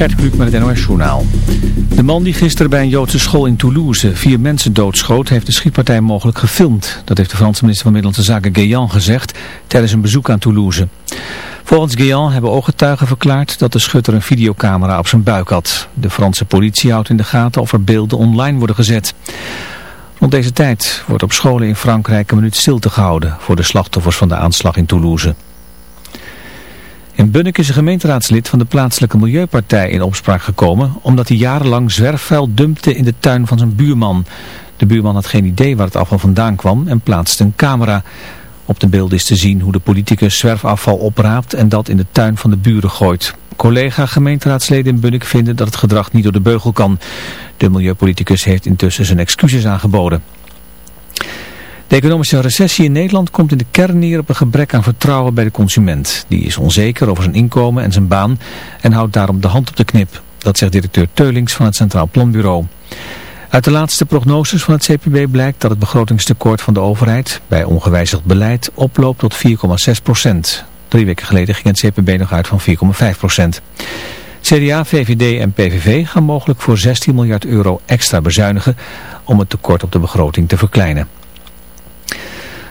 Gert met het NOS Journaal. De man die gisteren bij een Joodse school in Toulouse vier mensen doodschoot... heeft de schietpartij mogelijk gefilmd. Dat heeft de Franse minister van Middellandse Zaken Guéant gezegd... tijdens een bezoek aan Toulouse. Volgens Guéant hebben ooggetuigen verklaard... dat de schutter een videocamera op zijn buik had. De Franse politie houdt in de gaten of er beelden online worden gezet. Rond deze tijd wordt op scholen in Frankrijk een minuut stilte gehouden... voor de slachtoffers van de aanslag in Toulouse. In Bunnik is een gemeenteraadslid van de plaatselijke milieupartij in opspraak gekomen omdat hij jarenlang zwerfvuil dumpte in de tuin van zijn buurman. De buurman had geen idee waar het afval vandaan kwam en plaatste een camera. Op de beelden is te zien hoe de politicus zwerfafval opraapt en dat in de tuin van de buren gooit. Collega gemeenteraadsleden in Bunnik vinden dat het gedrag niet door de beugel kan. De milieupoliticus heeft intussen zijn excuses aangeboden. De economische recessie in Nederland komt in de kern neer op een gebrek aan vertrouwen bij de consument. Die is onzeker over zijn inkomen en zijn baan en houdt daarom de hand op de knip. Dat zegt directeur Teulings van het Centraal Planbureau. Uit de laatste prognoses van het CPB blijkt dat het begrotingstekort van de overheid bij ongewijzigd beleid oploopt tot 4,6 procent. Drie weken geleden ging het CPB nog uit van 4,5 procent. CDA, VVD en PVV gaan mogelijk voor 16 miljard euro extra bezuinigen om het tekort op de begroting te verkleinen.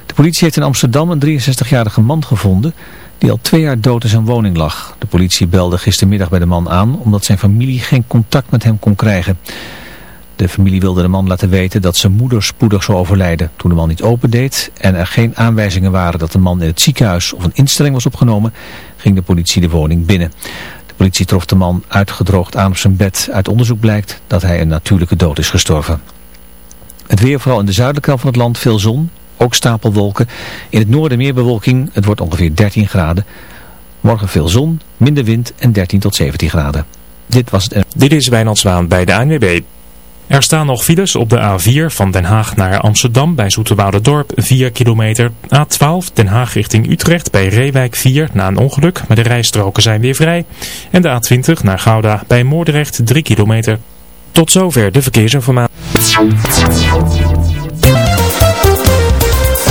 De politie heeft in Amsterdam een 63-jarige man gevonden die al twee jaar dood in zijn woning lag. De politie belde gistermiddag bij de man aan omdat zijn familie geen contact met hem kon krijgen. De familie wilde de man laten weten dat zijn moeder spoedig zou overlijden. Toen de man niet opendeed en er geen aanwijzingen waren dat de man in het ziekenhuis of een instelling was opgenomen, ging de politie de woning binnen. De politie trof de man uitgedroogd aan op zijn bed. Uit onderzoek blijkt dat hij een natuurlijke dood is gestorven. Het weer vooral in de zuidelijke kant van het land veel zon, ook stapelwolken. In het noorden meer bewolking, het wordt ongeveer 13 graden. Morgen veel zon, minder wind en 13 tot 17 graden. Dit was het. Dit is Wijnand Zwaan bij de ANWB. Er staan nog files op de A4 van Den Haag naar Amsterdam bij Dorp 4 kilometer. A12 Den Haag richting Utrecht bij Reewijk 4 na een ongeluk, maar de rijstroken zijn weer vrij. En de A20 naar Gouda bij Moordrecht 3 kilometer. Tot zover de verkeersinformatie.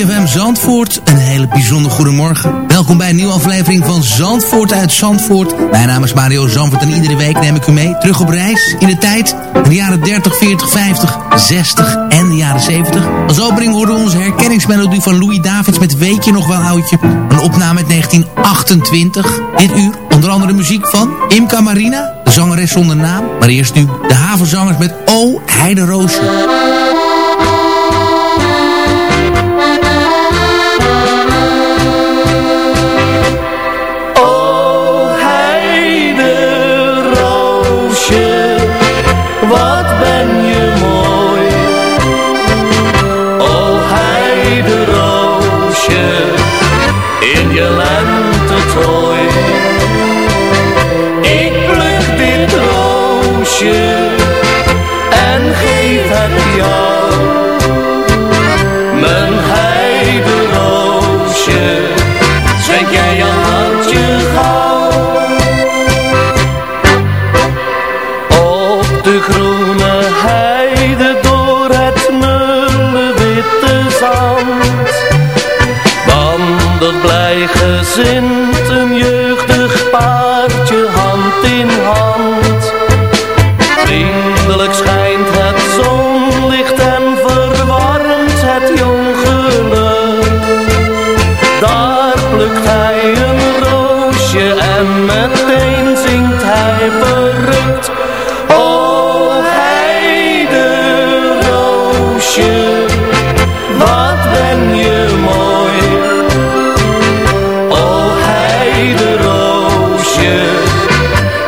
CFM Zandvoort, een hele bijzonder goedemorgen. Welkom bij een nieuwe aflevering van Zandvoort uit Zandvoort. Mijn naam is Mario Zandvoort en iedere week neem ik u mee terug op reis in de tijd. In de jaren 30, 40, 50, 60 en de jaren 70. Als opening hoorden we onze herkenningsmelodie van Louis Davids met Weet je nog wel oudje? Een opname uit 1928. Dit uur onder andere muziek van Imka Marina, de zangeres zonder naam. Maar eerst nu de havenzangers met O Heide dancing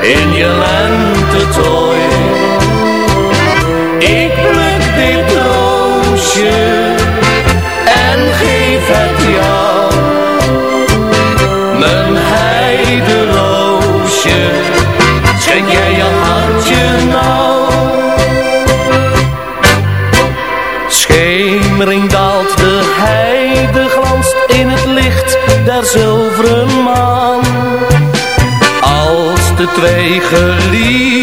in je lentetooi. Ik twee geliefden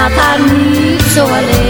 laat haar niet zo alleen.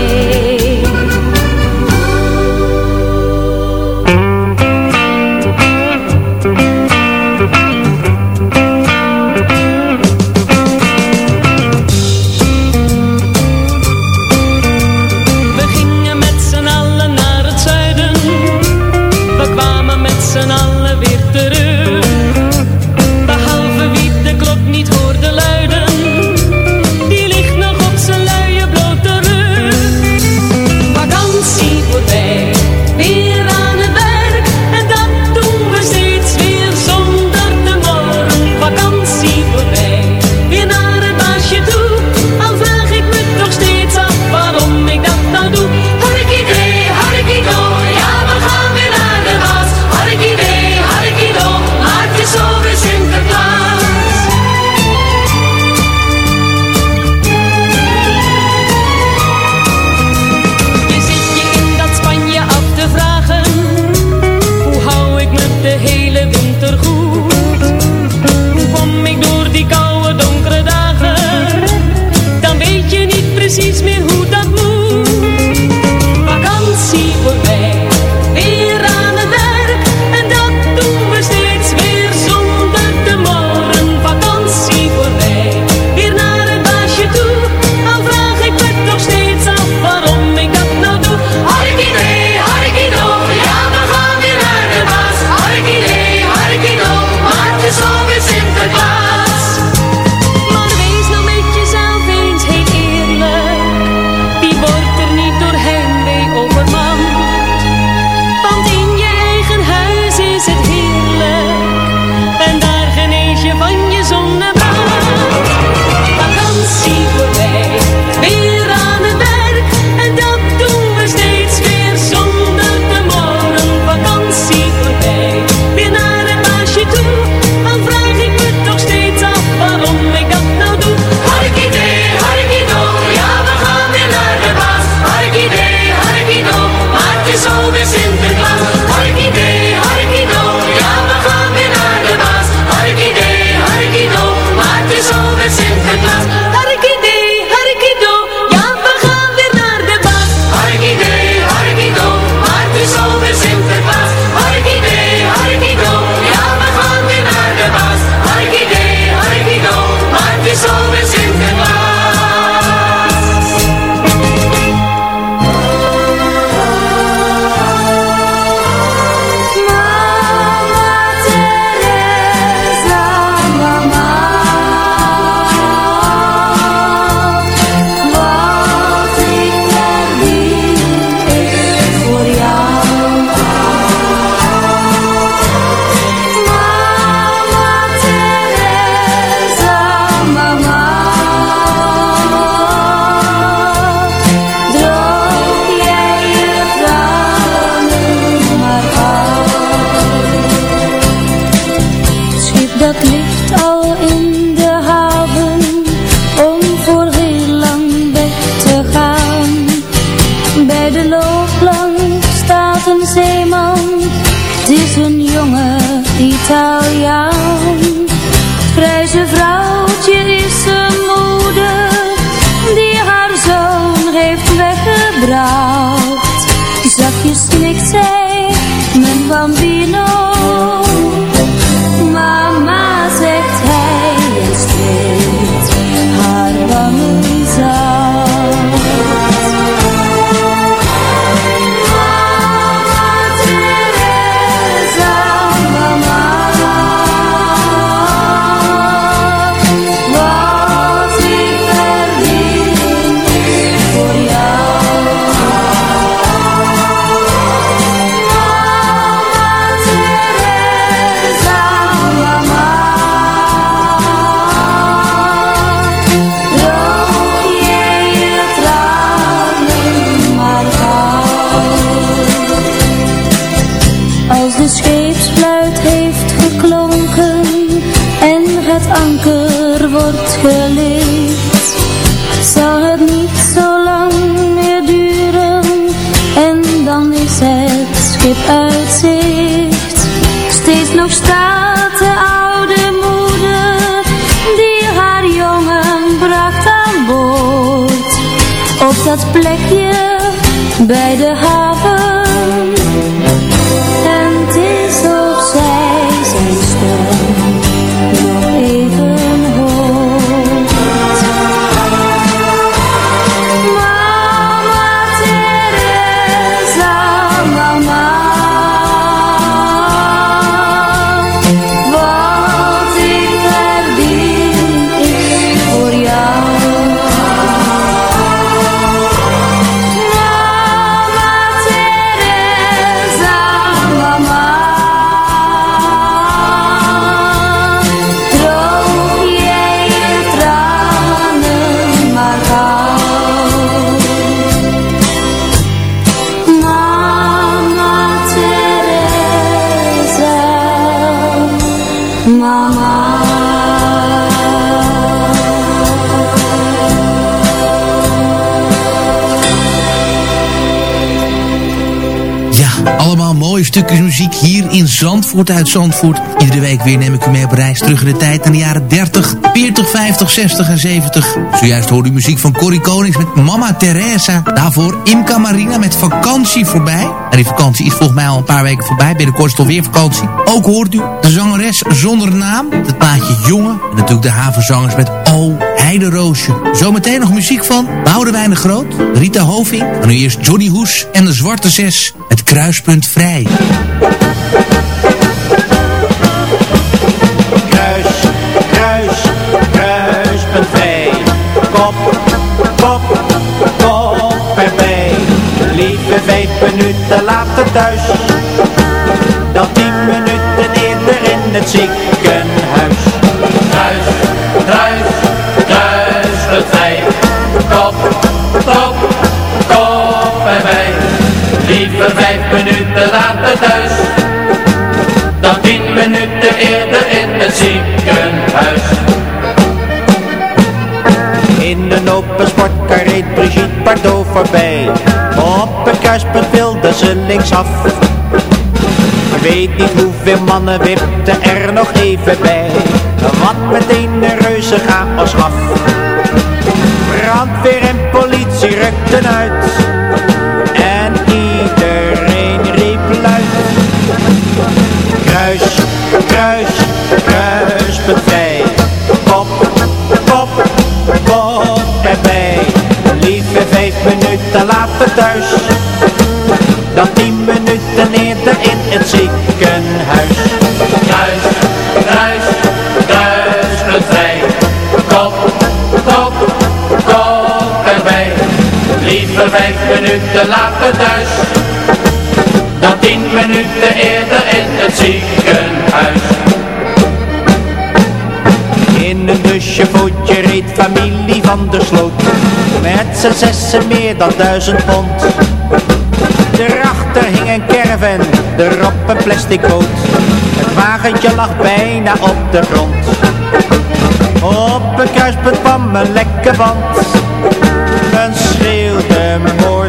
Stukjes muziek hier in Zandvoort uit Zandvoort. Iedere week weer neem ik u mee op reis terug in de tijd naar de jaren 30, 40, 50, 60 en 70. Zojuist hoorde u muziek van Corrie Konings met Mama Teresa. Daarvoor Imca Marina met Vakantie voorbij. En die vakantie is volgens mij al een paar weken voorbij. Binnenkort is het alweer vakantie. Ook hoort u de zangeres zonder naam. Het plaatje Jongen. En natuurlijk de havenzangers met O Heideroosje. Zometeen nog muziek van Boudewijn de Groot, Rita Hoving. En nu eerst Johnny Hoes en de Zwarte Zes. Kruispunt vrij. Kruis, kruis, kruispunt vrij. Kop, kop, kop erbij. Lieve vijf minuten later thuis. Dan tien minuten eerder in het ziekenhuis. Dan tien minuten eerder in het ziekenhuis. In een open sportkar reed Brigitte Bardot voorbij. Op een kruispunt wilde ze linksaf. Weet niet hoeveel mannen wipten er nog even bij. Wat meteen een reuze chaos gaf. Brandweer en politie rukten uit. Thuis. Dan tien minuten eerder in het ziekenhuis. Kruis, kruis, kruispunt vrij. Kop, kop, kop erbij. Liever vijf minuten later thuis dan tien minuten eerder in het ziekenhuis. In een dusjevoetje reed familie van der Sloot, z'n zessen meer dan duizend pond. Daarachter hing een caravan, erop een plastic boot. Het wagentje lag bijna op de grond. Op een kruispunt kwam een lekke band. Men schreeuwde moord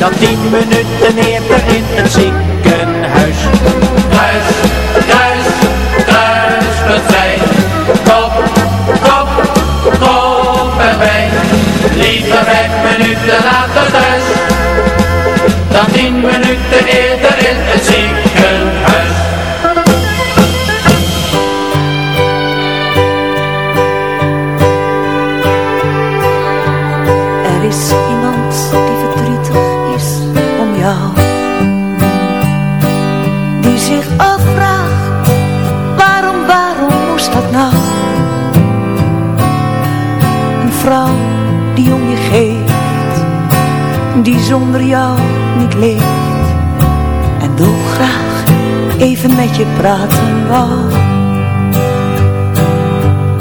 dat tien minuten leeft. En dolgraag even met je praten wou.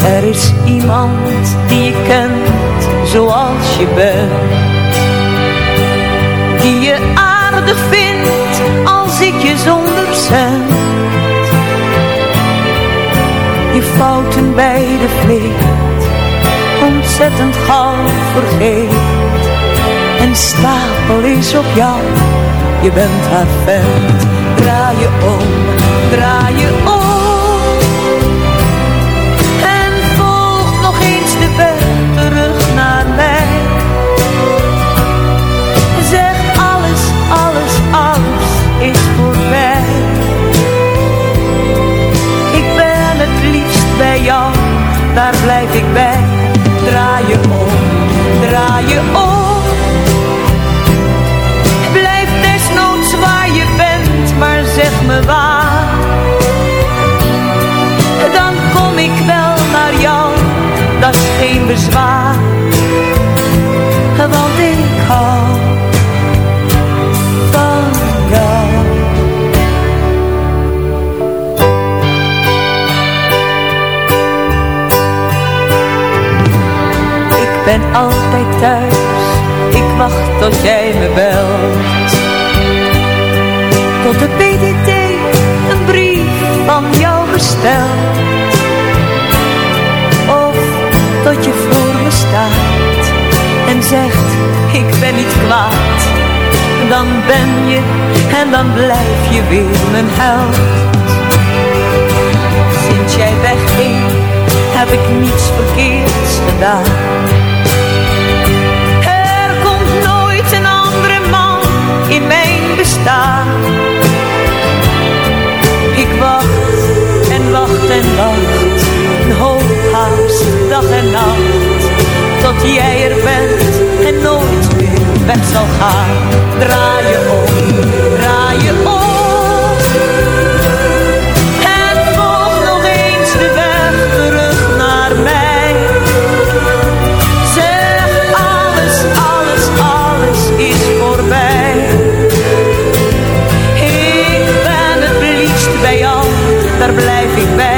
Er is iemand die je kent zoals je bent Die je aardig vindt als ik je zonder cent Je fouten bij de vleet Ontzettend gauw vergeet En stapel is op jou Je bent haar vent Draai je om, draai je om en volg nog eens de weg terug naar mij. Zeg alles, alles, alles is voorbij. Ik ben het liefst bij jou, daar blijf ik bij. Me waar. Dan kom ik wel naar jou, dat is geen bezwaar. Want ik hou van jou. Ik ben altijd thuis, ik wacht tot jij me belt. Tot de brief van jou bestelt. Of tot je voor me staat en zegt ik ben niet kwaad. Dan ben je en dan blijf je weer mijn held. Sinds jij wegging heb ik niets verkeerds gedaan. Er komt nooit een andere man in mijn bestaan. Dag en nacht. Tot jij er bent en nooit meer weg zal gaan. Draai je om, draai je om. En volg nog eens de weg terug naar mij. Zeg alles, alles, alles is voorbij. Ik ben het liefst bij jou, daar blijf ik bij.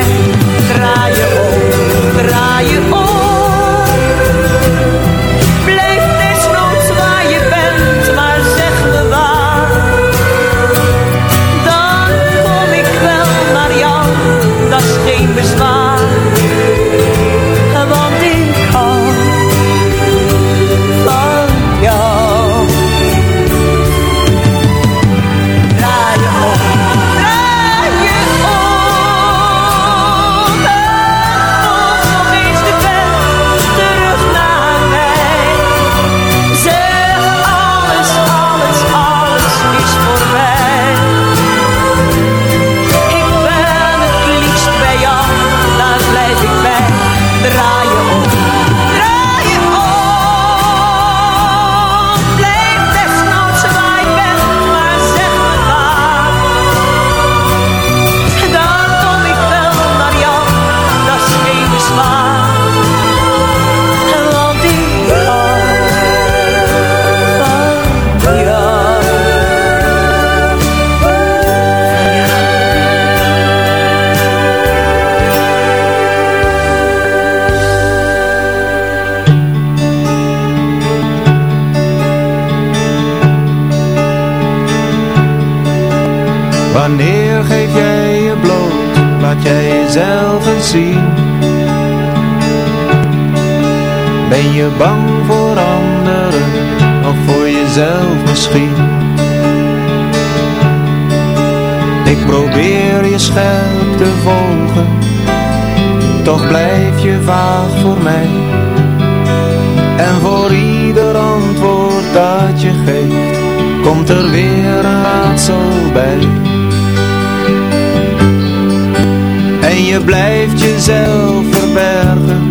Ben je bang voor anderen of voor jezelf? misschien. Ik probeer je scherp te volgen, toch blijf je vaag voor mij. En voor ieder antwoord dat je geeft, komt er weer een raadsel bij. En je blijft jezelf verbergen,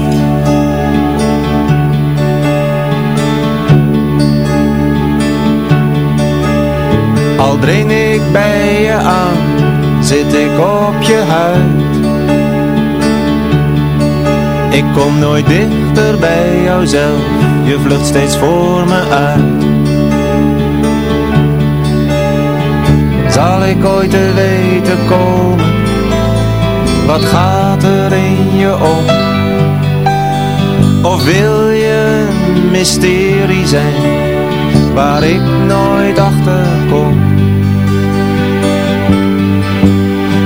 Al dring ik bij je aan, zit ik op je huid. Ik kom nooit dichter bij jouzelf, je vlucht steeds voor me uit. Zal ik ooit te weten komen, wat gaat er in je om? Of wil je een mysterie zijn, waar ik nooit achter kom?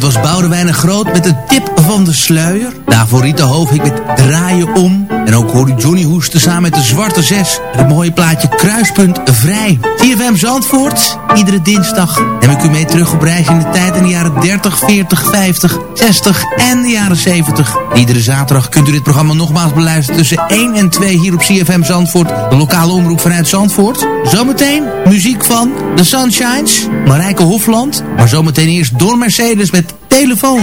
Dat was Boudewijn en Groot met de tip van de sluier. Daarvoor Rita Hoofdhik met Draaien om. En ook hoorde Johnny Hoesten samen met de Zwarte Zes. Het mooie plaatje Kruispunt Vrij. TFM Zandvoort. Iedere dinsdag neem ik u mee terug op reis in de tijd in de jaren 30, 40, 50, 60 en de jaren 70. Iedere zaterdag kunt u dit programma nogmaals beluisteren tussen 1 en 2 hier op CFM Zandvoort. De lokale omroep vanuit Zandvoort. Zometeen muziek van The Sunshines, Marijke Hofland. Maar zometeen eerst door Mercedes met Telefoon.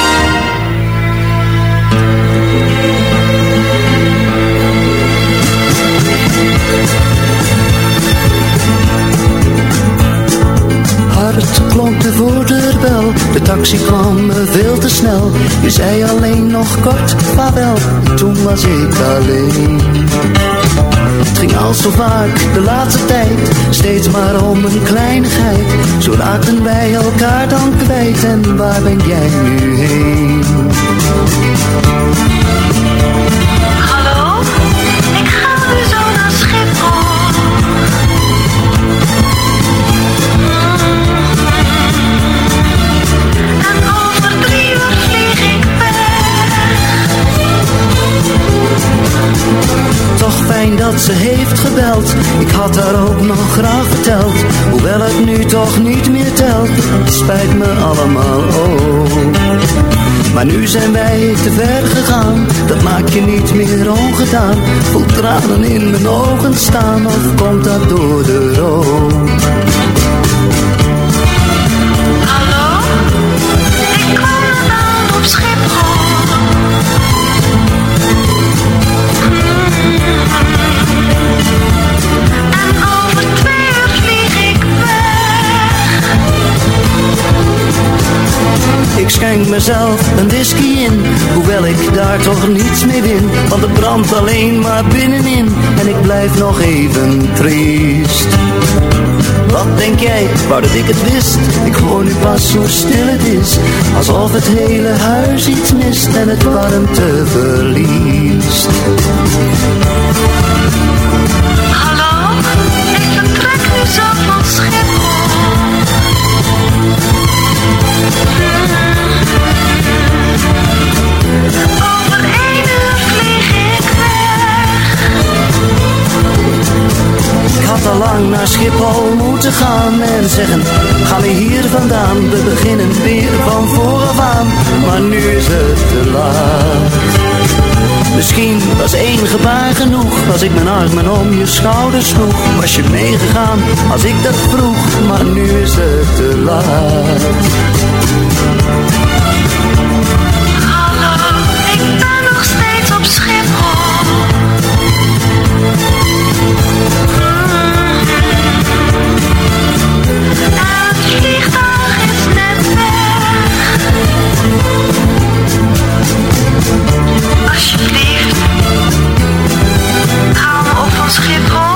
De taxi kwam veel te snel. Je zei alleen nog kort vaarwel, toen was ik alleen. Het ging al zo vaak de laatste tijd, steeds maar om een kleinigheid. Zo raakten wij elkaar dan kwijt en waar ben jij nu heen? Fijn dat ze heeft gebeld, ik had haar ook nog graag verteld. Hoewel het nu toch niet meer telt, het spijt me allemaal ook. Maar nu zijn wij te ver gegaan, dat maakt je niet meer ongedaan. Voel tranen in mijn ogen staan, of komt dat door de rook? Hallo, ik kom op Schiphol. Schenk mezelf een whisky in, hoewel ik daar toch niets mee win. Want het brandt alleen maar binnenin en ik blijf nog even triest. Wat denk jij, wou dat ik het wist? Ik hoor nu pas hoe stil het is, alsof het hele huis iets mist en het warmte verliest. Hallo, ik vertrek nu zo van Schiphol. Had al lang naar Schiphol moeten gaan en zeggen, ga weer hier vandaan. We beginnen weer van vooraf aan, maar nu is het te laat. Misschien was één gebaar genoeg, als ik mijn armen om je schouders sloeg. Was je meegegaan, als ik dat vroeg, maar nu is het te laat. Hallo, ik ben nog steeds op Alsjeblieft, haal me op van Schiphol.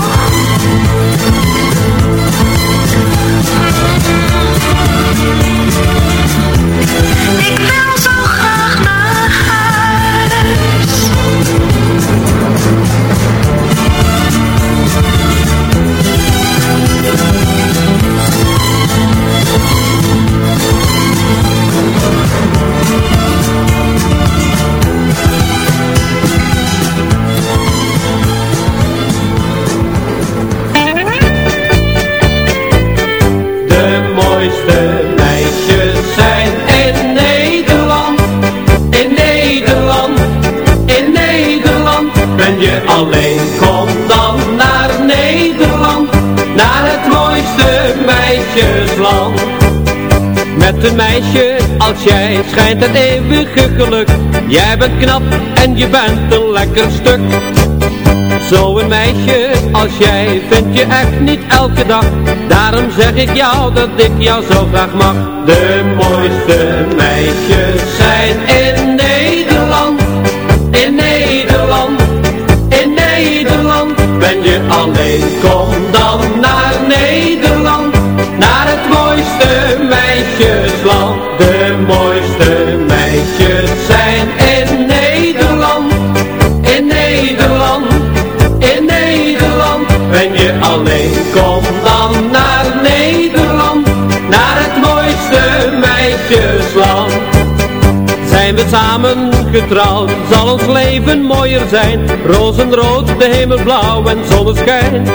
Ik wil een meisje als jij schijnt het eeuwige geluk. Jij bent knap en je bent een lekker stuk. Zo'n meisje als jij vind je echt niet elke dag Daarom zeg ik jou dat ik jou zo graag mag De mooiste meisjes zijn in Nederland In Nederland, in Nederland Ben je alleen, mooiste meisjes zijn in Nederland In Nederland in Nederland. Ben je alleen, kom dan naar Nederland Naar het mooiste meisjesland. Zijn we samen getrouwd, zal ons leven mooier zijn. Rozenrood, de hemel blauw en zonneschijn.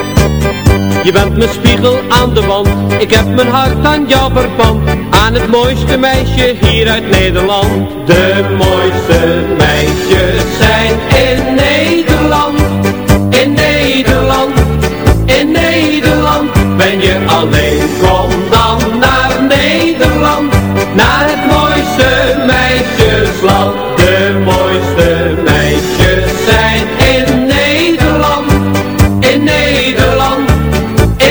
Je bent mijn spiegel aan de wand Ik heb mijn hart aan jou verpand Aan het mooiste meisje hier uit Nederland. De mooiste meisjes zijn in Nederland. In Nederland In Nederland. Ben je alleen Kom dan naar Nederland. Naar het mooiste meisjesland. De mooiste meisjes zijn in Nederland. In Nederland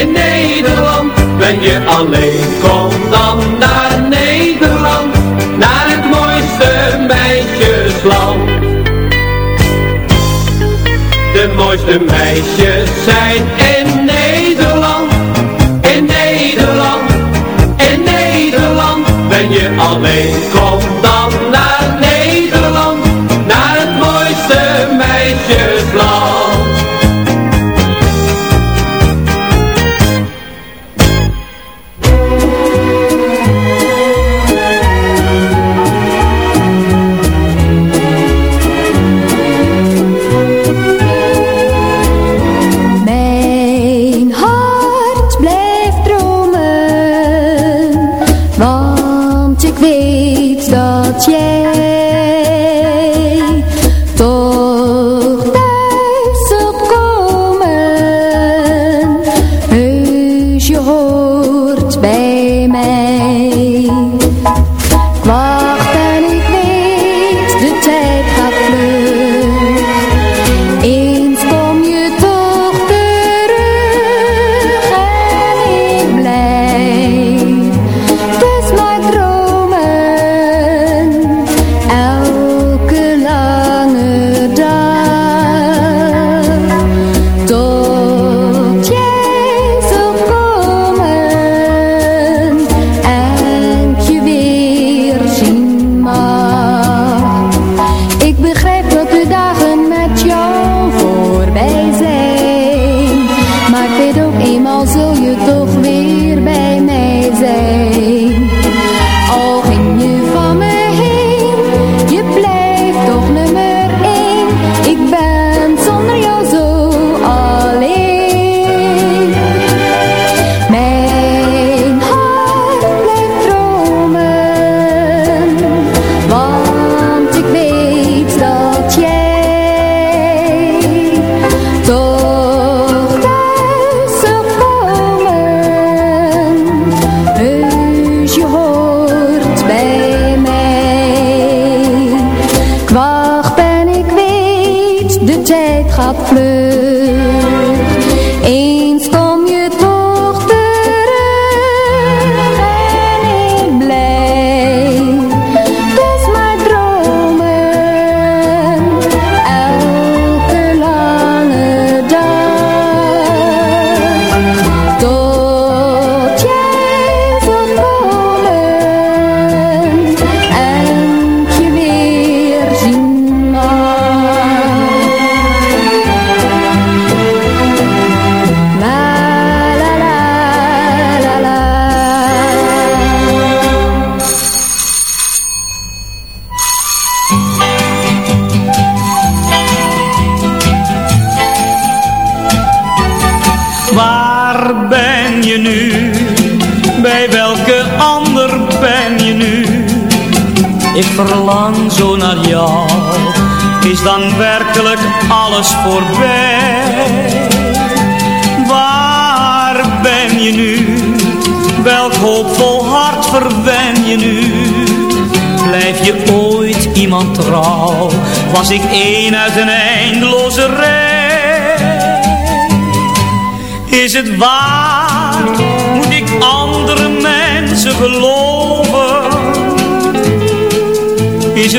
in Nederland. Ben je alleen, De meisjes zijn in Nederland. In Nederland, in Nederland ben je alleen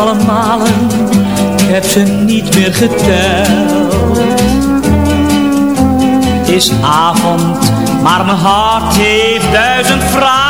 tientallen ik heb ze niet meer geteld. Het is avond, maar mijn hart heeft duizend vragen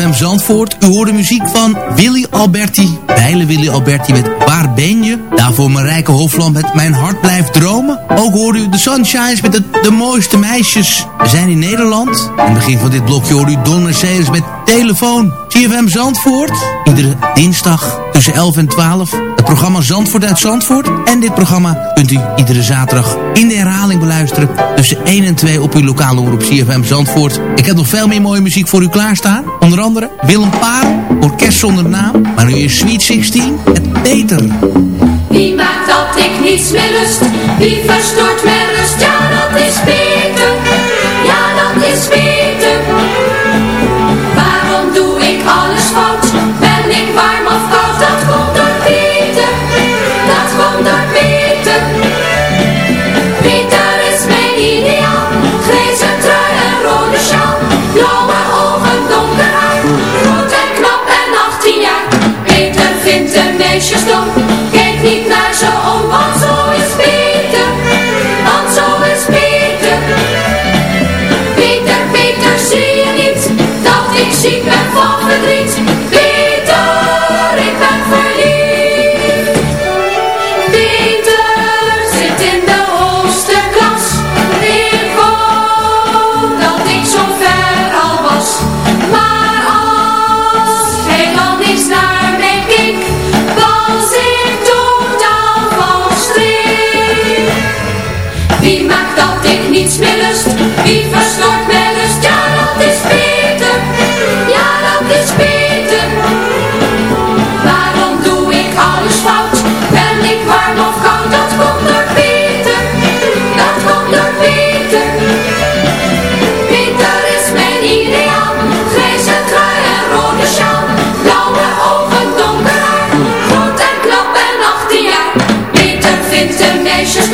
ZFM Zandvoort, u hoorde muziek van Willy Alberti. Bijle Willy Alberti met Waar ben je? Daarvoor Marijke Hofland met Mijn hart blijft dromen. Ook hoorde u de Sunshines met de, de mooiste meisjes. We zijn in Nederland. In het begin van dit blokje hoorde u Don Mercedes met Telefoon. CFM Zandvoort. Iedere dinsdag tussen 11 en 12. Het programma Zandvoort uit Zandvoort. En dit programma kunt u iedere zaterdag in de herhaling beluisteren. Tussen 1 en 2 op uw lokale omroep CFM Zandvoort. Ik heb nog veel meer mooie muziek voor u klaarstaan. Onder andere Willem Paar, orkest zonder naam. Maar nu is Sweet 16, het beter. Wie maakt dat ik niets meer lust? Wie verstoort mijn rust? Ja, dat is Peter. Ja, dat is Peter.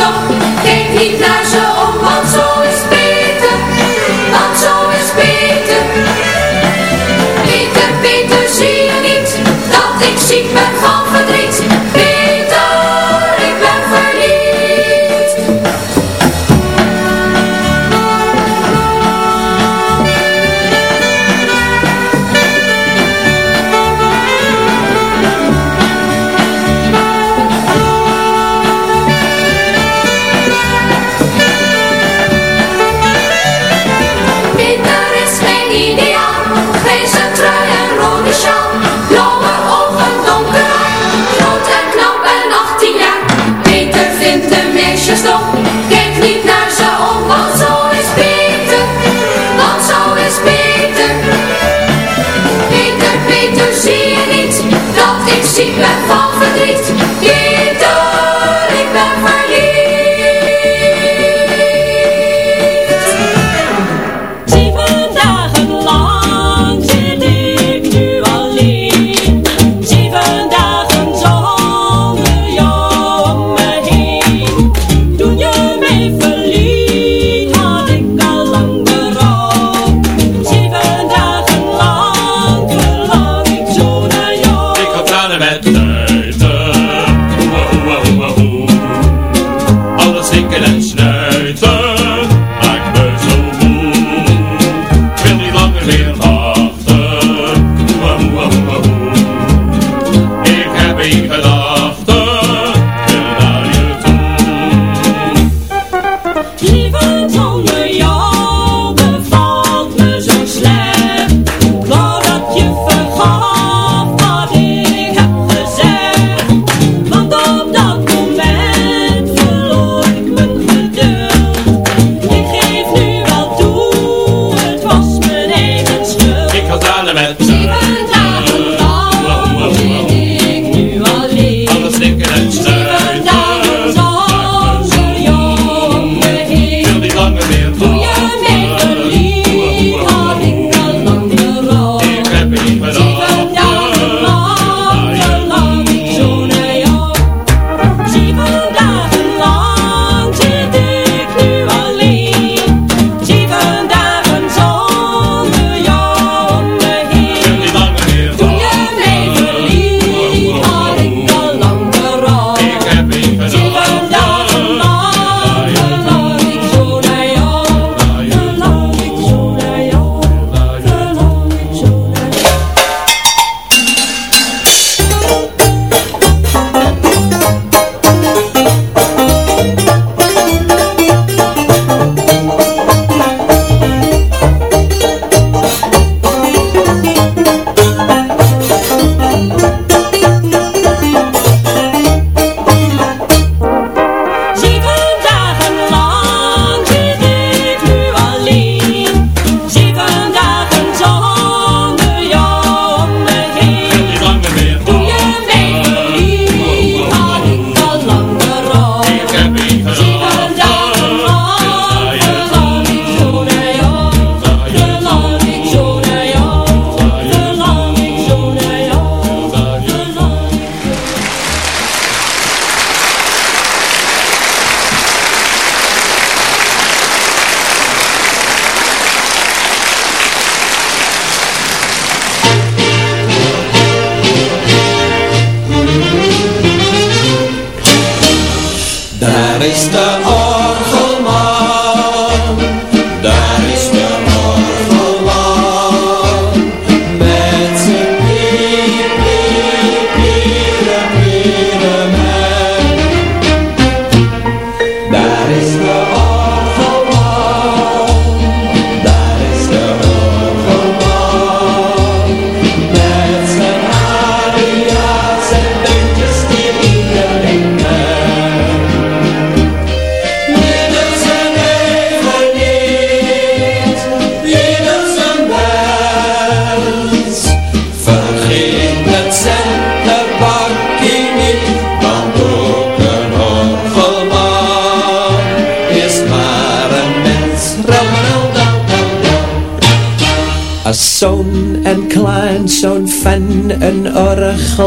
yourself.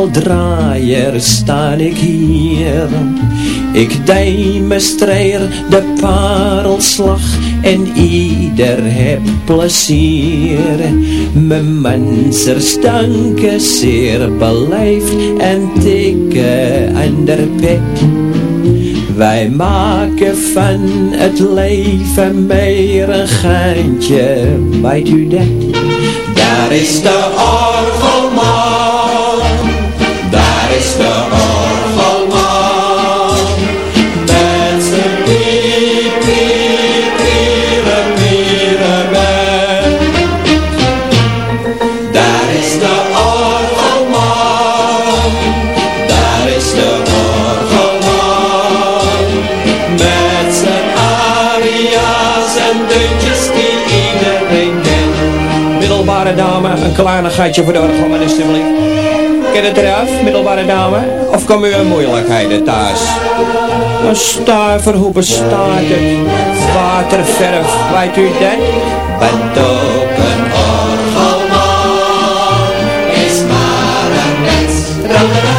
Orgeldraaier sta ik hier. Ik demonstreer de parelslag en ieder heb plezier. Mijn mensers danken zeer beleefd en tikken aan de pet. Wij maken van het leven meer een geintje, weet u? Daar is de orgelman, een kleinigheidje voor de orgelman alsjeblieft. Ken het eraf, middelbare dame? Of komen u in moeilijkheden thuis? Een stuiver, hoe bestaat het? Waterverf, weet u dat? Bent ook een orgelman, is maar een mens.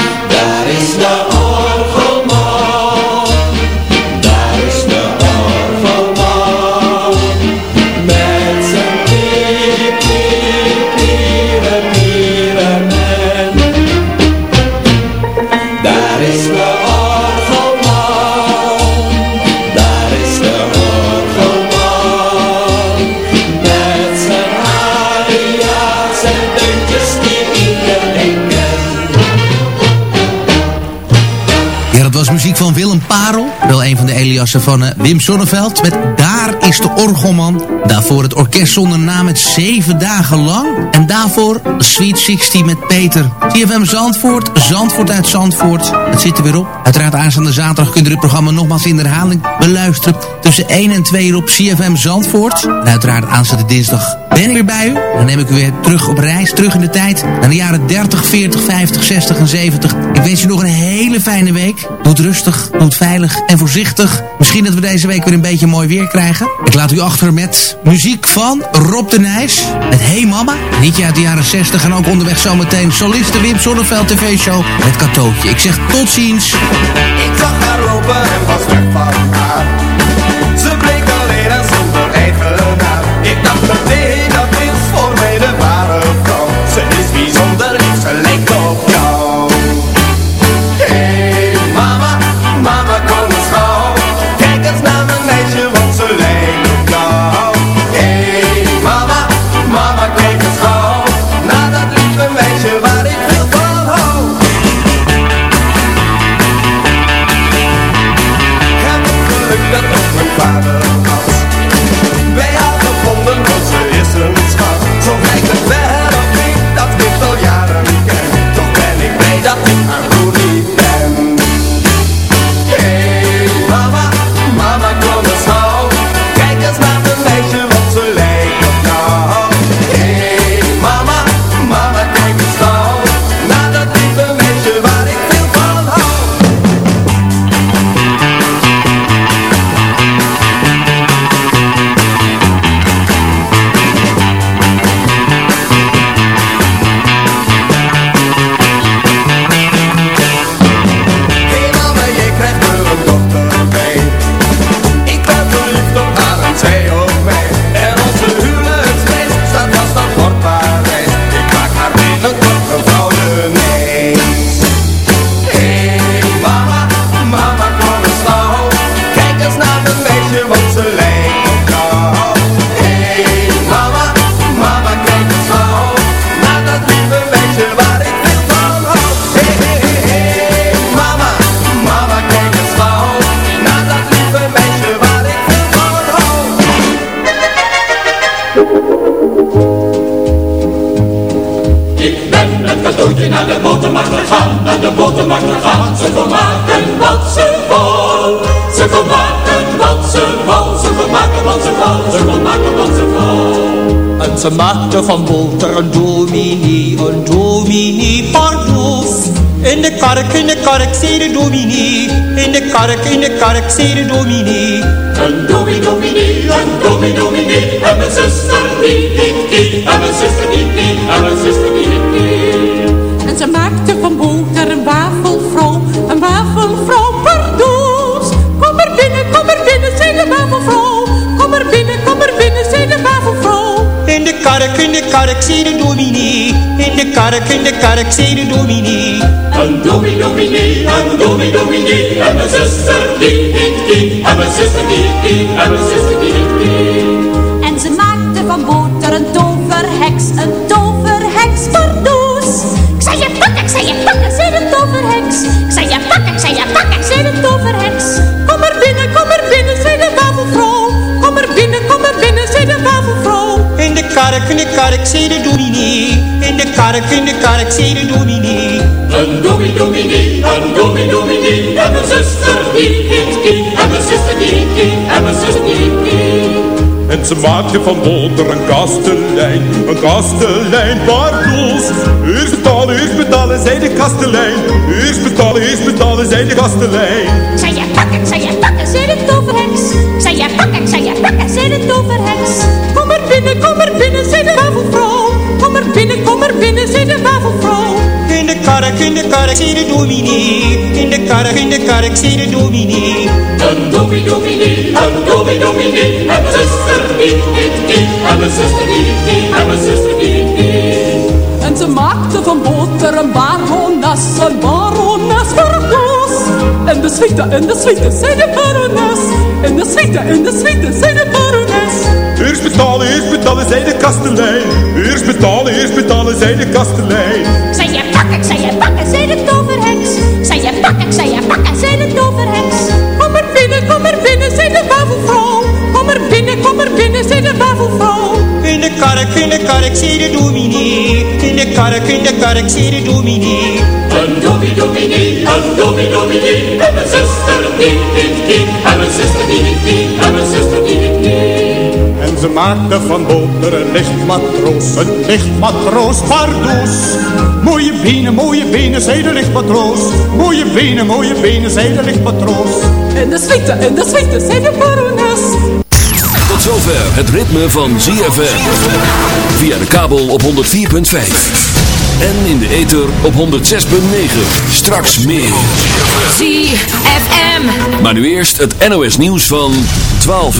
Daar was muziek van Willem Parel. Wel een van de Eliassen van eh, Wim Sonneveld. Met Daar is de Orgelman. Daarvoor het orkest zonder naam met zeven dagen lang. En daarvoor Sweet 16 met Peter. TFM Zandvoort, Zandvoort uit Zandvoort. Het zit er weer op. Uiteraard aanstaande zaterdag kunt u het programma nogmaals in herhaling beluisteren. Tussen 1 en 2 uur op CFM Zandvoort. En uiteraard aanstaande dinsdag ben ik weer bij u. Dan neem ik u weer terug op reis, terug in de tijd. Naar de jaren 30, 40, 50, 60 en 70. Ik wens u nog een hele fijne week. Doe het rustig, doe het veilig en voorzichtig. Misschien dat we deze week weer een beetje mooi weer krijgen. Ik laat u achter met muziek van Rob de Nijs. Met Hey Mama. Liedje uit de jaren 60 en ook onderweg zometeen soliste Wim Sonneveld TV-show. Met Katootje. Ik zeg tot ziens. Ik zag haar lopen en was weg van haar. Ze bleek alleen en zonder eigenaar. Ik dacht van boter een dominee, een dominee pardoes. In de kark, in de kark, zei de dominee. In de kark, in de kark, zei de dominee. Een dominee, dominee, een dominee, dominee. En mijn zuster die, die, die. En mijn zuster die, die. En mijn zuster die, die. En ze maakte van boter een wafelvrouw, een wafelvrouw kark, in de kark, zei de dominee. In de kark, in de kark, zei de dominee. Een dominee, dominee, een dominee, dominee. En mijn zuster die, die, die. En mijn zuster die, die. En mijn zuster die, die. En kark, in de kark, zei de dominee. In de kark, in de kark, zei de dominee. Een dominee, dominee, een dominee, dominee. En mijn zuster die, die, die. En mijn zuster die. En mijn zuster die. En ze maakte van boter een kastelein, een kastelein pardoes. Eerst betalen, eerst betalen, zei de kastelein. Eerst betalen, eerst betalen, zei de kastelein. Zei je pakken, zei je pakken, zei de toverheks. Zei je pakken, zei je pakken, zei de toverheks. Kom er binnen, kom er binnen, zei de wafelvrouw. Kom er binnen, kom er binnen, zei de wafelvrouw. In de kark, in de kark, zei de dominee. In de kark, in de kark, zei de dominee. Een dominee, dominee, een dominee, dominee. En mijn zuster die, die, die. En mijn zuster die, die. En mijn zuster die, die. En ze maakte van boter een barones, een barones pardoes. En de suite, en de suite, zei de barones. En de suite, en de suite, zei de barones. Eerst betalen, eerst betalen, zei de kastelein. Eerst betalen, eerst betalen, zei de kastelein. Ik zei je pakken, ik zei je pakken, zei de toverheks. Ik zei je pakken, ik zei je pakken, zei de toverheks. Kom er binnen, kom er binnen, zei de wafelvrouw. Kom er binnen, kom er binnen, zei de wafelvrouw. In de kark, in de kark, zei de dominee. In de kark, in de kark, zei de dominee. Een dominee, dominee, een dominee, dominee. En mijn zuster die, die, die. En mijn zuster die, die. En mijn zuster die, die. Ze maakte van boter een lichtmatroos, een lichtmatroos pardoes. Mooie benen, mooie benen, zei de lichtmatroos. Mooie benen, mooie benen, zei de lichtmatroos. En de suite, en de suite, zei de barones. Tot zover het ritme van ZFM. Via de kabel op 104.5. En in de ether op 106.9. Straks meer. ZFM. Maar nu eerst het NOS nieuws van 12 uur.